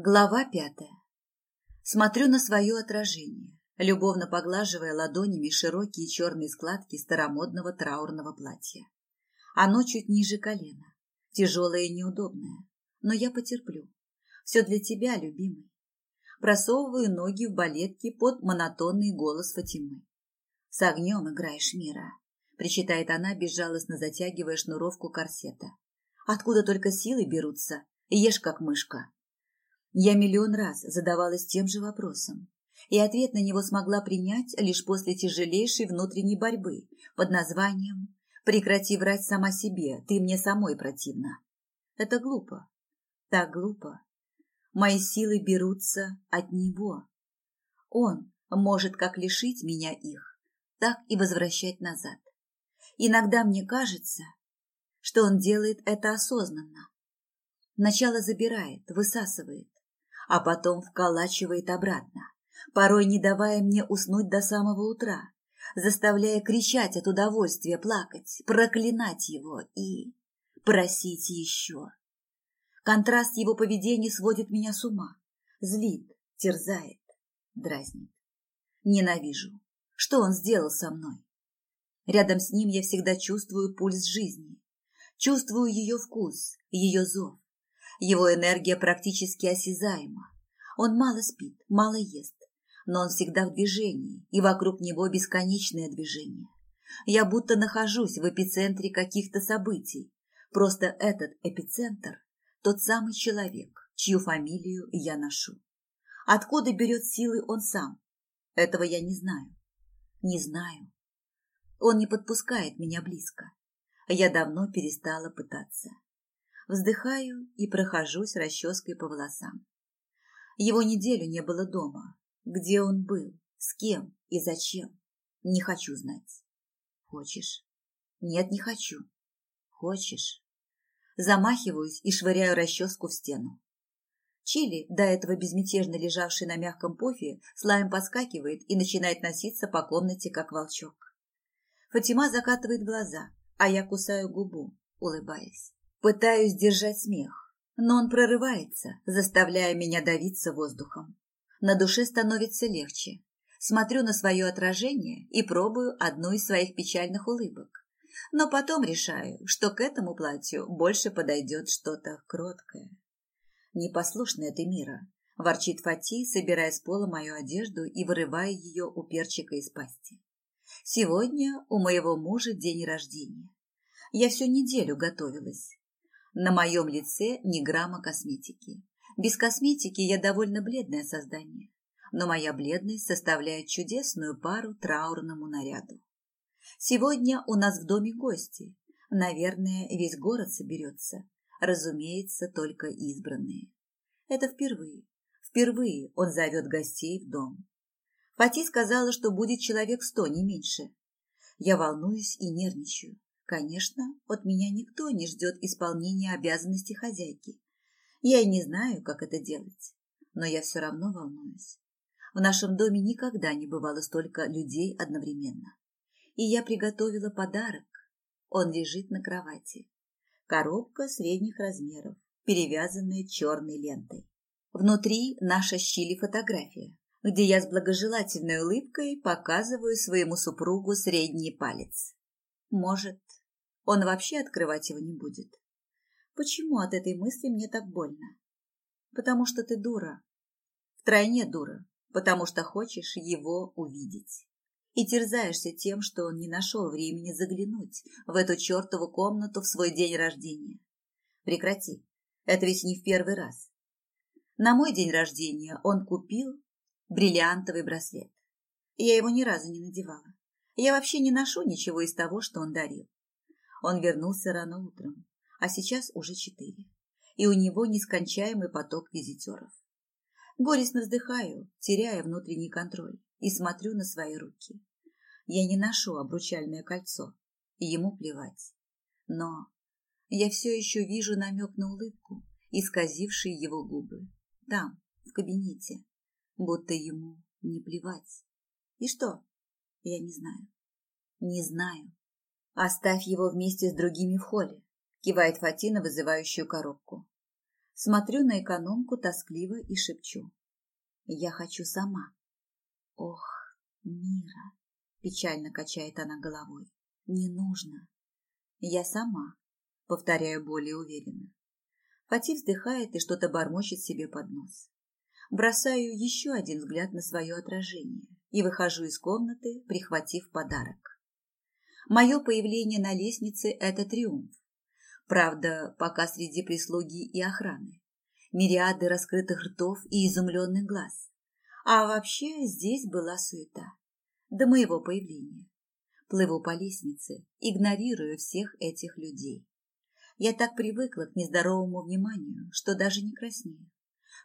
Глава пятая. Смотрю на свое отражение, любовно поглаживая ладонями широкие черные складки старомодного траурного платья. Оно чуть ниже колена, тяжелое и неудобное, но я потерплю. Все для тебя, любимый. Просовываю ноги в балетки под монотонный голос Фатимы. «С огнем играешь, Мира», — причитает она, безжалостно затягивая шнуровку корсета. «Откуда только силы берутся? Ешь, как мышка». Я миллион раз задавалась тем же вопросом, и ответ на него смогла принять лишь после тяжелейшей внутренней борьбы под названием «Прекрати врать сама себе, ты мне самой противна». Это глупо, так глупо. Мои силы берутся от него. Он может как лишить меня их, так и возвращать назад. Иногда мне кажется, что он делает это осознанно. Начало забирает, высасывает, а потом вколачивает обратно, порой не давая мне уснуть до самого утра, заставляя кричать от удовольствия, плакать, проклинать его и просить еще. Контраст его поведения сводит меня с ума, злит, терзает, дразнит. Ненавижу. Что он сделал со мной? Рядом с ним я всегда чувствую пульс жизни, чувствую ее вкус, ее зов, его энергия практически осязаема. Он мало спит, мало ест, но он всегда в движении, и вокруг него бесконечное движение. Я будто нахожусь в эпицентре каких-то событий. Просто этот эпицентр – тот самый человек, чью фамилию я ношу. Откуда берет силы он сам? Этого я не знаю. Не знаю. Он не подпускает меня близко. Я давно перестала пытаться. Вздыхаю и прохожусь расческой по волосам. Его неделю не было дома. Где он был, с кем и зачем? Не хочу знать. Хочешь? Нет, не хочу. Хочешь? Замахиваюсь и швыряю расческу в стену. Чили, до этого безмятежно лежавший на мягком пофе, слаем подскакивает и начинает носиться по комнате, как волчок. Фатима закатывает глаза, а я кусаю губу, улыбаясь. Пытаюсь держать смех, но он прорывается, заставляя меня давиться воздухом. На душе становится легче. Смотрю на свое отражение и пробую одну из своих печальных улыбок. Но потом решаю, что к этому платью больше подойдет что-то кроткое. «Непослушная ты, Мира», – ворчит Фати, собирая с пола мою одежду и вырывая ее у перчика из пасти. «Сегодня у моего мужа день рождения. Я всю неделю готовилась, на моем лице ни грамма косметики. Без косметики я довольно бледное создание, но моя бледность составляет чудесную пару траурному наряду. Сегодня у нас в доме гости. Наверное, весь город соберется. Разумеется, только избранные. Это впервые. Впервые он зовет гостей в дом. Фати сказала, что будет человек сто, не меньше. Я волнуюсь и нервничаю. Конечно, от меня никто не ждет исполнения обязанностей хозяйки. Я и не знаю, как это делать, но я все равно волнуюсь. В нашем доме никогда не бывало столько людей одновременно. И я приготовила подарок. Он лежит на кровати. Коробка средних размеров, перевязанная черной лентой. Внутри наша щили фотография, где я с благожелательной улыбкой показываю своему супругу средний палец. Может, он вообще открывать его не будет. Почему от этой мысли мне так больно? Потому что ты дура. Втройне дура, потому что хочешь его увидеть. И терзаешься тем, что он не нашел времени заглянуть в эту чертову комнату в свой день рождения. Прекрати, это ведь не в первый раз. На мой день рождения он купил бриллиантовый браслет. Я его ни разу не надевала. Я вообще не ношу ничего из того, что он дарил. Он вернулся рано утром, а сейчас уже четыре, и у него нескончаемый поток визитеров. Горестно вздыхаю, теряя внутренний контроль, и смотрю на свои руки. Я не ношу обручальное кольцо, и ему плевать. Но я все еще вижу намек на улыбку, исказившие его губы. Там, в кабинете, будто ему не плевать. И что? Я не знаю. Не знаю. Оставь его вместе с другими в холле, кивает Фатина вызывающую коробку. Смотрю на экономку тоскливо и шепчу. Я хочу сама. Ох, Мира, печально качает она головой. Не нужно. Я сама, повторяю более уверенно. Фати вздыхает и что-то бормочет себе под нос. Бросаю еще один взгляд на свое отражение и выхожу из комнаты, прихватив подарок. Мое появление на лестнице – это триумф. Правда, пока среди прислуги и охраны. Мириады раскрытых ртов и изумленных глаз. А вообще здесь была суета. До моего появления. Плыву по лестнице, игнорируя всех этих людей. Я так привыкла к нездоровому вниманию, что даже не краснею.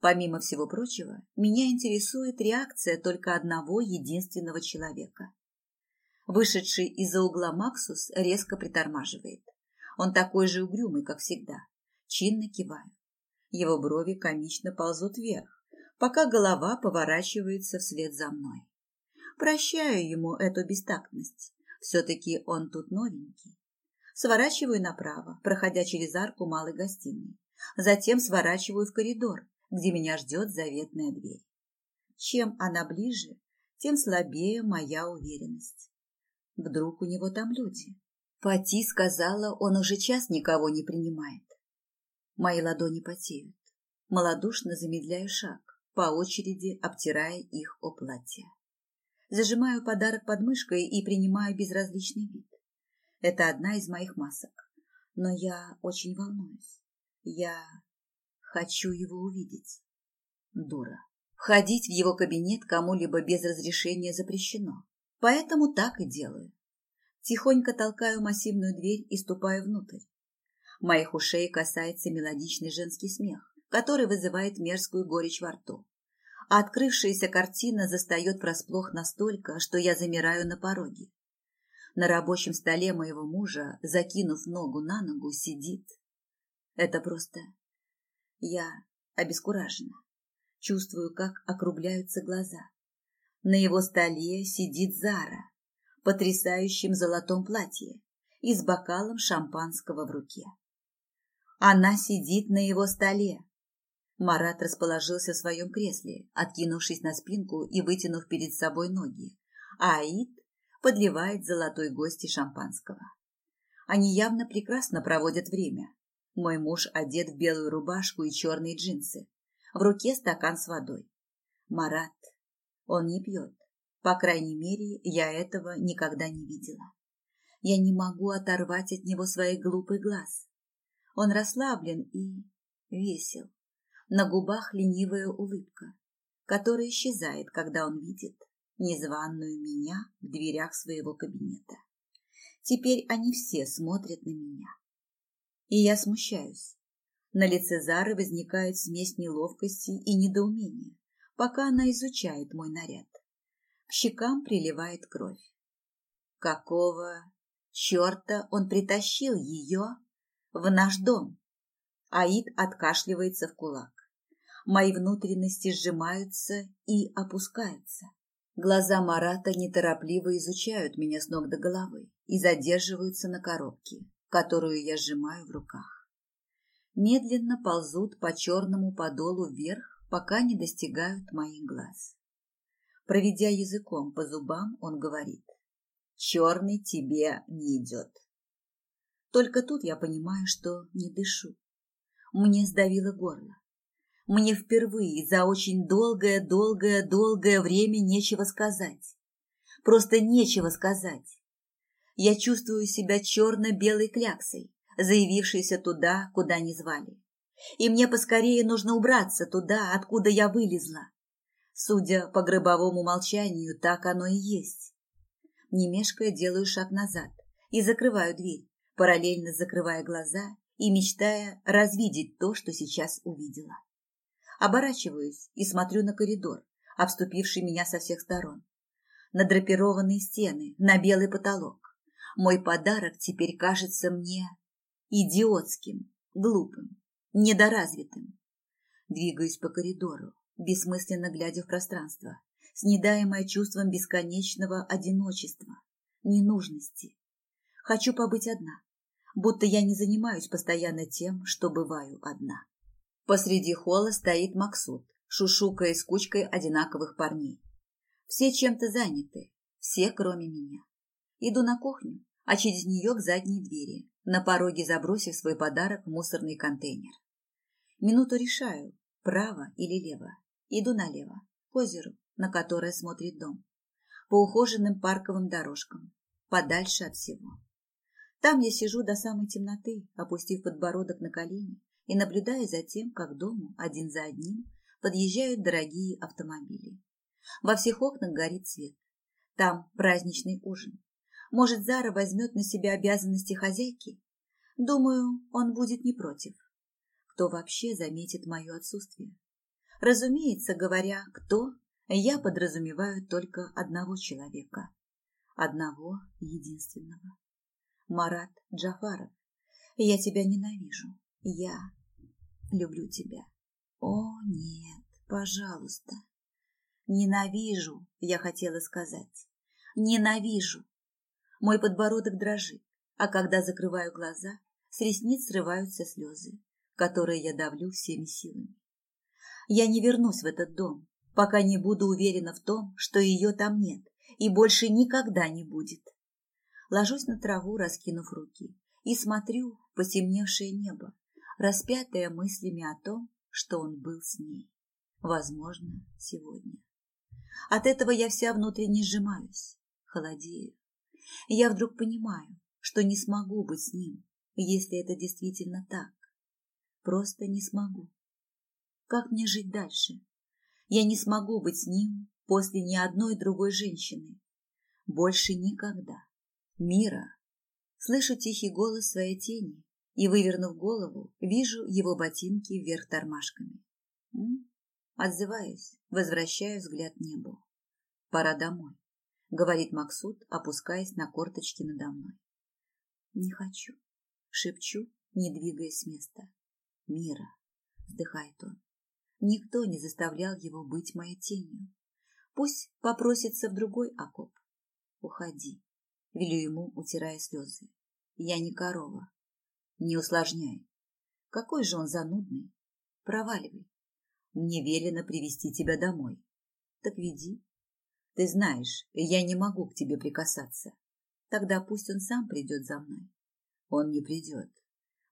Помимо всего прочего, меня интересует реакция только одного единственного человека. Вышедший из-за угла Максус резко притормаживает. Он такой же угрюмый, как всегда. Чинно киваю. Его брови комично ползут вверх, пока голова поворачивается вслед за мной. Прощаю ему эту бестактность. Все-таки он тут новенький. Сворачиваю направо, проходя через арку малой гостиной. Затем сворачиваю в коридор, где меня ждет заветная дверь. Чем она ближе, тем слабее моя уверенность. Вдруг у него там люди. Пати сказала, он уже час никого не принимает. Мои ладони потеют. Молодушно замедляю шаг, по очереди обтирая их о платье. Зажимаю подарок под мышкой и принимаю безразличный вид. Это одна из моих масок. Но я очень волнуюсь. Я хочу его увидеть. Дура. Входить в его кабинет кому-либо без разрешения запрещено. Поэтому так и делаю. Тихонько толкаю массивную дверь и ступаю внутрь. Моих ушей касается мелодичный женский смех, который вызывает мерзкую горечь во рту. А открывшаяся картина застает врасплох настолько, что я замираю на пороге. На рабочем столе моего мужа, закинув ногу на ногу, сидит. Это просто... Я обескуражена. Чувствую, как округляются глаза. На его столе сидит Зара, потрясающем золотом платье и с бокалом шампанского в руке. Она сидит на его столе. Марат расположился в своем кресле, откинувшись на спинку и вытянув перед собой ноги, а Аид подливает золотой гости шампанского. Они явно прекрасно проводят время. Мой муж одет в белую рубашку и черные джинсы. В руке стакан с водой. Марат. Он не пьет. По крайней мере, я этого никогда не видела. Я не могу оторвать от него своих глупых глаз. Он расслаблен и весел. На губах ленивая улыбка, которая исчезает, когда он видит незваную меня в дверях своего кабинета. Теперь они все смотрят на меня. И я смущаюсь. На лице Зары возникает смесь неловкости и недоумения, пока она изучает мой наряд. К щекам приливает кровь. Какого черта он притащил ее в наш дом? Аид откашливается в кулак. Мои внутренности сжимаются и опускаются. Глаза Марата неторопливо изучают меня с ног до головы и задерживаются на коробке, которую я сжимаю в руках. Медленно ползут по черному подолу вверх, пока не достигают моих глаз. Проведя языком по зубам, он говорит. Черный тебе не идет. Только тут я понимаю, что не дышу. Мне сдавило горло. Мне впервые за очень долгое-долгое-долгое время нечего сказать. Просто нечего сказать. Я чувствую себя черно-белой кляксой, заявившейся туда, куда не звали. И мне поскорее нужно убраться туда, откуда я вылезла. Судя по гробовому молчанию, так оно и есть. Не мешкая, делаю шаг назад и закрываю дверь, параллельно закрывая глаза и мечтая развидеть то, что сейчас увидела. Оборачиваюсь и смотрю на коридор, обступивший меня со всех сторон. На драпированные стены, на белый потолок. Мой подарок теперь кажется мне идиотским, глупым, недоразвитым. Двигаюсь по коридору, бессмысленно глядя в пространство, снедаемое чувством бесконечного одиночества, ненужности. Хочу побыть одна, будто я не занимаюсь постоянно тем, что бываю одна. Посреди холла стоит Максут, шушукая с кучкой одинаковых парней. Все чем-то заняты, все кроме меня. Иду на кухню, а через нее к задней двери, на пороге забросив свой подарок в мусорный контейнер. Минуту решаю, право или лево. Иду налево, к озеру, на которое смотрит дом. По ухоженным парковым дорожкам, подальше от всего. Там я сижу до самой темноты, опустив подбородок на колени и наблюдаю за тем, как дому один за одним подъезжают дорогие автомобили. Во всех окнах горит свет. Там праздничный ужин. Может, Зара возьмет на себя обязанности хозяйки? Думаю, он будет не против. Кто вообще заметит мое отсутствие? Разумеется, говоря «кто», я подразумеваю только одного человека. Одного единственного. Марат Джафаров. Я тебя ненавижу. Я люблю тебя. О, нет, пожалуйста. Ненавижу, я хотела сказать. Ненавижу. Мой подбородок дрожит, а когда закрываю глаза, с ресниц срываются слезы, которые я давлю всеми силами. Я не вернусь в этот дом, пока не буду уверена в том, что ее там нет и больше никогда не будет. Ложусь на траву, раскинув руки, и смотрю в потемневшее небо, распятая мыслями о том, что он был с ней. Возможно, сегодня. От этого я вся внутренне сжимаюсь, холодею. Я вдруг понимаю, что не смогу быть с ним, если это действительно так. Просто не смогу. Как мне жить дальше? Я не смогу быть с ним после ни одной другой женщины. Больше никогда. Мира. Слышу тихий голос своей тени и, вывернув голову, вижу его ботинки вверх тормашками. М? Отзываюсь, возвращаю взгляд небу. Пора домой, говорит Максут, опускаясь на корточки надо мной. Не хочу, шепчу, не двигаясь с места. Мира, вздыхает он. Никто не заставлял его быть моей тенью. Пусть попросится в другой окоп. Уходи, велю ему, утирая слезы. Я не корова. Не усложняй. Какой же он занудный. Проваливай. Мне велено привести тебя домой. Так веди. Ты знаешь, я не могу к тебе прикасаться. Тогда пусть он сам придет за мной. Он не придет.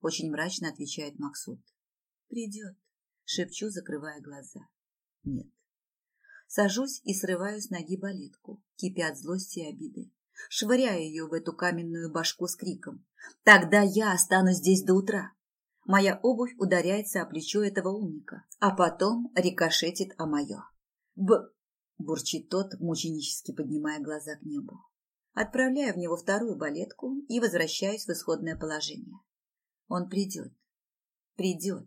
Очень мрачно отвечает Максут. Придет шепчу, закрывая глаза. Нет. Сажусь и срываю с ноги балетку, кипя от злости и обиды. Швыряю ее в эту каменную башку с криком. Тогда я останусь здесь до утра. Моя обувь ударяется о плечо этого умника, а потом рикошетит о мое. Б... бурчит тот, мученически поднимая глаза к небу. Отправляю в него вторую балетку и возвращаюсь в исходное положение. Он придет. Придет